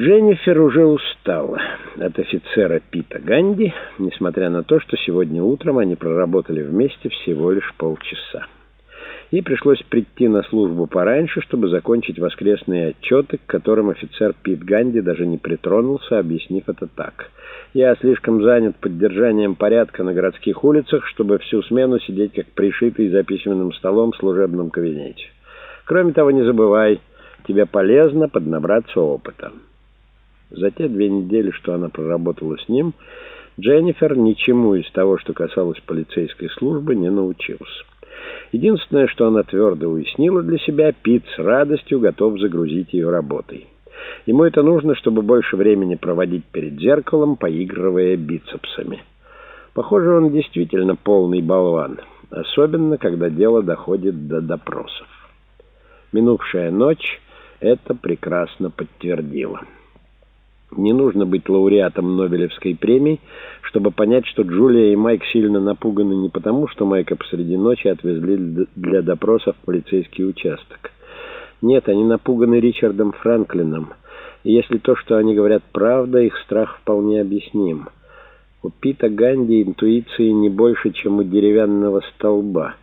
Дженнифер уже устала от офицера Пита Ганди, несмотря на то, что сегодня утром они проработали вместе всего лишь полчаса. Ей пришлось прийти на службу пораньше, чтобы закончить воскресные отчеты, к которым офицер Пит Ганди даже не притронулся, объяснив это так. «Я слишком занят поддержанием порядка на городских улицах, чтобы всю смену сидеть как пришитый за письменным столом в служебном кабинете. Кроме того, не забывай, тебе полезно поднабраться опыта». За те две недели, что она проработала с ним, Дженнифер ничему из того, что касалось полицейской службы, не научилась. Единственное, что она твердо уяснила для себя, Пит с радостью готов загрузить ее работой. Ему это нужно, чтобы больше времени проводить перед зеркалом, поигрывая бицепсами. Похоже, он действительно полный болван, особенно когда дело доходит до допросов. Минувшая ночь это прекрасно подтвердила. Не нужно быть лауреатом Нобелевской премии, чтобы понять, что Джулия и Майк сильно напуганы не потому, что Майка посреди ночи отвезли для допроса в полицейский участок. Нет, они напуганы Ричардом Франклином. И если то, что они говорят, правда, их страх вполне объясним. У Пита Ганди интуиции не больше, чем у деревянного столба.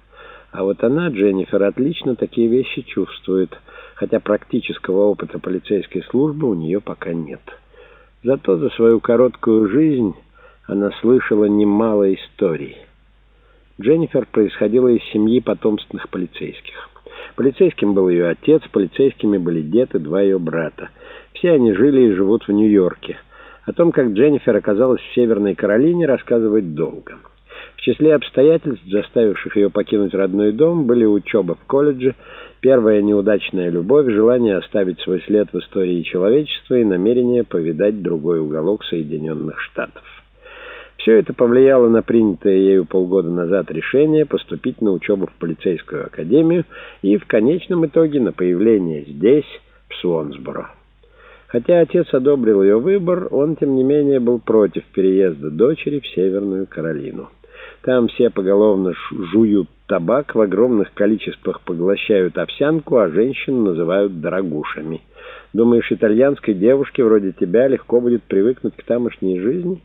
А вот она, Дженнифер, отлично такие вещи чувствует, хотя практического опыта полицейской службы у нее пока нет. Зато за свою короткую жизнь она слышала немало историй. Дженнифер происходила из семьи потомственных полицейских. Полицейским был ее отец, полицейскими были дед и два ее брата. Все они жили и живут в Нью-Йорке. О том, как Дженнифер оказалась в Северной Каролине, рассказывать долго. В числе обстоятельств, заставивших ее покинуть родной дом, были учеба в колледже, первая неудачная любовь, желание оставить свой след в истории человечества и намерение повидать другой уголок Соединенных Штатов. Все это повлияло на принятое ею полгода назад решение поступить на учебу в полицейскую академию и в конечном итоге на появление здесь, в Суонсборо. Хотя отец одобрил ее выбор, он, тем не менее, был против переезда дочери в Северную Каролину. Там все поголовно жуют табак, в огромных количествах поглощают овсянку, а женщин называют дорогушами. Думаешь, итальянской девушке вроде тебя легко будет привыкнуть к тамошней жизни?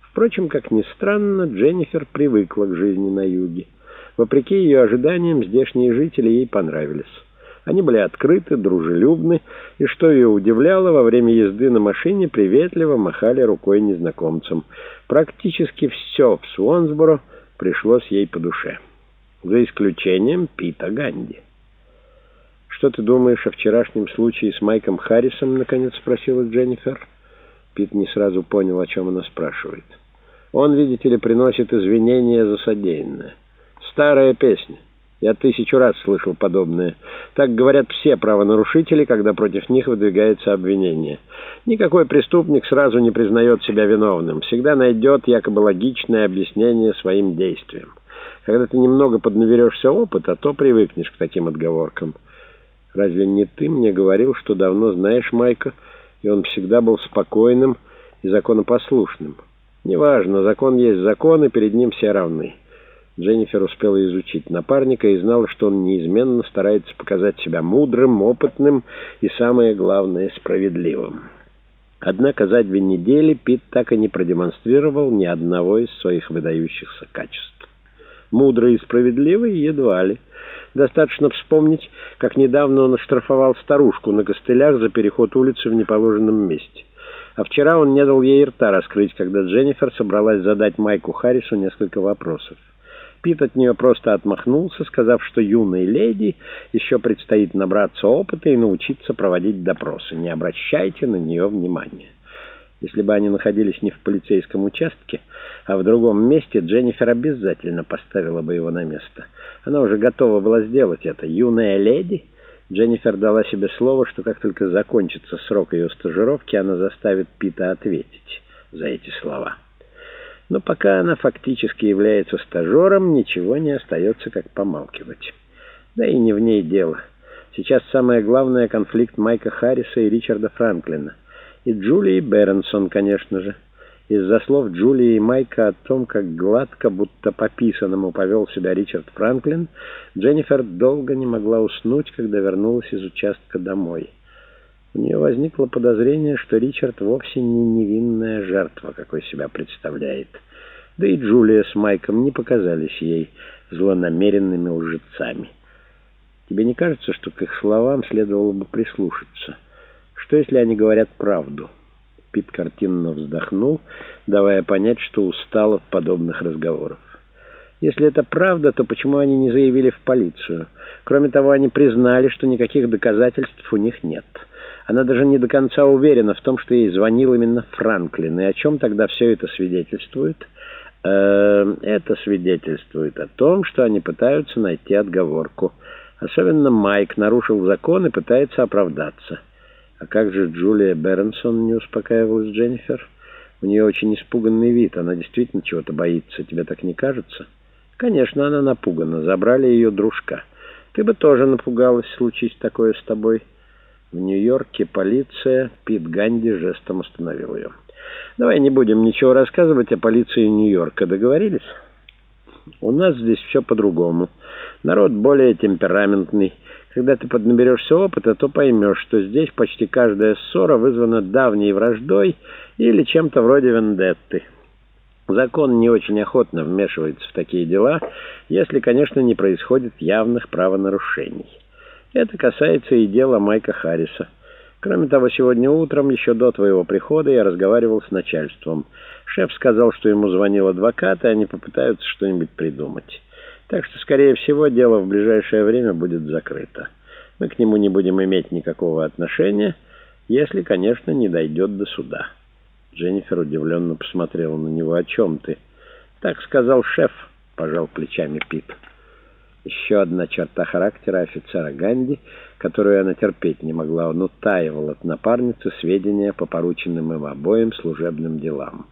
Впрочем, как ни странно, Дженнифер привыкла к жизни на юге. Вопреки ее ожиданиям, здешние жители ей понравились. Они были открыты, дружелюбны, и, что ее удивляло, во время езды на машине приветливо махали рукой незнакомцам. Практически все в Суонсборо пришлось ей по душе. За исключением Пита Ганди. «Что ты думаешь о вчерашнем случае с Майком Харрисом?» — наконец спросила Дженнифер. Пит не сразу понял, о чем она спрашивает. «Он, видите ли, приносит извинения за содеянное. Старая песня». Я тысячу раз слышал подобное. Так говорят все правонарушители, когда против них выдвигается обвинение. Никакой преступник сразу не признает себя виновным. Всегда найдет якобы логичное объяснение своим действиям. Когда ты немного поднаверешься опыта, то привыкнешь к таким отговоркам. Разве не ты мне говорил, что давно знаешь Майка, и он всегда был спокойным и законопослушным? Неважно, закон есть закон, и перед ним все равны. Дженнифер успела изучить напарника и знала, что он неизменно старается показать себя мудрым, опытным и, самое главное, справедливым. Однако за две недели Пит так и не продемонстрировал ни одного из своих выдающихся качеств. Мудрый и справедливый едва ли. Достаточно вспомнить, как недавно он оштрафовал старушку на костылях за переход улицы в неположенном месте. А вчера он не дал ей рта раскрыть, когда Дженнифер собралась задать Майку Харрису несколько вопросов. Пит от нее просто отмахнулся, сказав, что юной леди еще предстоит набраться опыта и научиться проводить допросы. Не обращайте на нее внимания. Если бы они находились не в полицейском участке, а в другом месте, Дженнифер обязательно поставила бы его на место. Она уже готова была сделать это. Юная леди... Дженнифер дала себе слово, что как только закончится срок ее стажировки, она заставит Пита ответить за эти слова. Но пока она фактически является стажером, ничего не остается, как помалкивать. Да и не в ней дело. Сейчас самое главное — конфликт Майка Харриса и Ричарда Франклина. И Джулии Бернсон, конечно же. Из-за слов Джулии и Майка о том, как гладко, будто по писанному повел себя Ричард Франклин, Дженнифер долго не могла уснуть, когда вернулась из участка домой. У нее возникло подозрение, что Ричард вовсе не невинная жертва, какой себя представляет. Да и Джулия с Майком не показались ей злонамеренными лжецами. Тебе не кажется, что к их словам следовало бы прислушаться? Что, если они говорят правду?» Пит картинно вздохнул, давая понять, что устал от подобных разговоров. Если это правда, то почему они не заявили в полицию? Кроме того, они признали, что никаких доказательств у них нет. Она даже не до конца уверена в том, что ей звонил именно Франклин. И о чем тогда все это свидетельствует? Э, это свидетельствует о том, что они пытаются найти отговорку. Особенно Майк нарушил закон и пытается оправдаться. А как же Джулия Бернсон не успокаивалась Дженнифер? У нее очень испуганный вид, она действительно чего-то боится, тебе так не кажется? Конечно, она напугана, забрали ее дружка. Ты бы тоже напугалась, случись такое с тобой. В Нью-Йорке полиция, Пит Ганди жестом остановил ее. Давай не будем ничего рассказывать о полиции Нью-Йорка, договорились? У нас здесь все по-другому. Народ более темпераментный. Когда ты поднаберешься опыта, то поймешь, что здесь почти каждая ссора вызвана давней враждой или чем-то вроде вендетты. Закон не очень охотно вмешивается в такие дела, если, конечно, не происходит явных правонарушений. Это касается и дела Майка Харриса. Кроме того, сегодня утром, еще до твоего прихода, я разговаривал с начальством. Шеф сказал, что ему звонил адвокат, и они попытаются что-нибудь придумать. Так что, скорее всего, дело в ближайшее время будет закрыто. Мы к нему не будем иметь никакого отношения, если, конечно, не дойдет до суда. Дженнифер удивленно посмотрела на него. «О чем ты?» «Так сказал шеф», — пожал плечами Пит. Еще одна черта характера офицера Ганди, которую она терпеть не могла. Он утаивал от напарницы сведения по порученным им обоим служебным делам.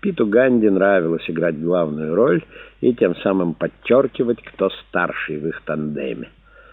Питу Ганди нравилось играть главную роль и тем самым подчеркивать, кто старший в их тандеме.